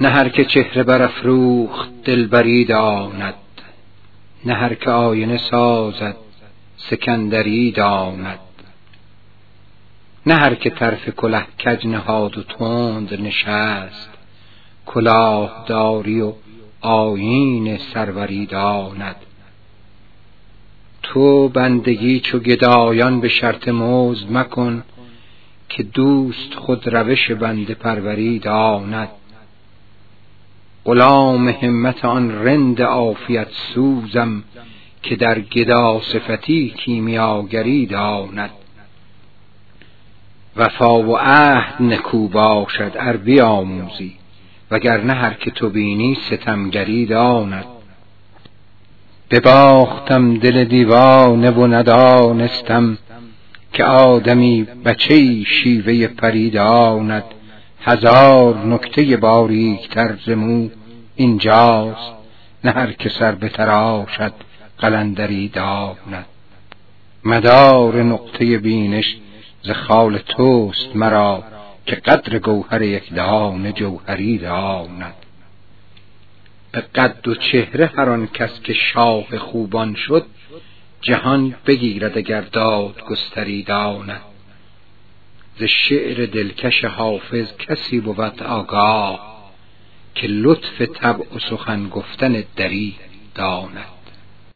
نه هر که چهره برافروخت دلبری داند نه هر که آینه سازد سکندری داند. نه هر که طرف کله کج نهاد و تند نشست کلاه داری و آیین سروری داند. تو بندگی چو گدایان به شرط موز مکن که دوست خود روش بنده پروری داند. غلام همت آن رند عافیت سوزم که در گدا صفتی کیمیاگری داند. وفا و عهد نکو باشد ار بیاموزی وگرنه هر که تو بینی ستمگری داند. بباختم دل دیوانه و ندانستم که آدمی بچه شیوه پری داند. هزار نکته باریک تر زمو اینجاست. نه هر که سر به تراشد قلندری داند. مدار نقطه بینش ز خال توست مرا که قدر گوهر یک دانه جوهری داند. به قد و چهره هر کس که شاه خوبان شد جهان بگیرد اگر داد گستری داند. ز شعر دلکش حافظ کسی بود آگاه که لطف طبع و سخن گفتن دری داند.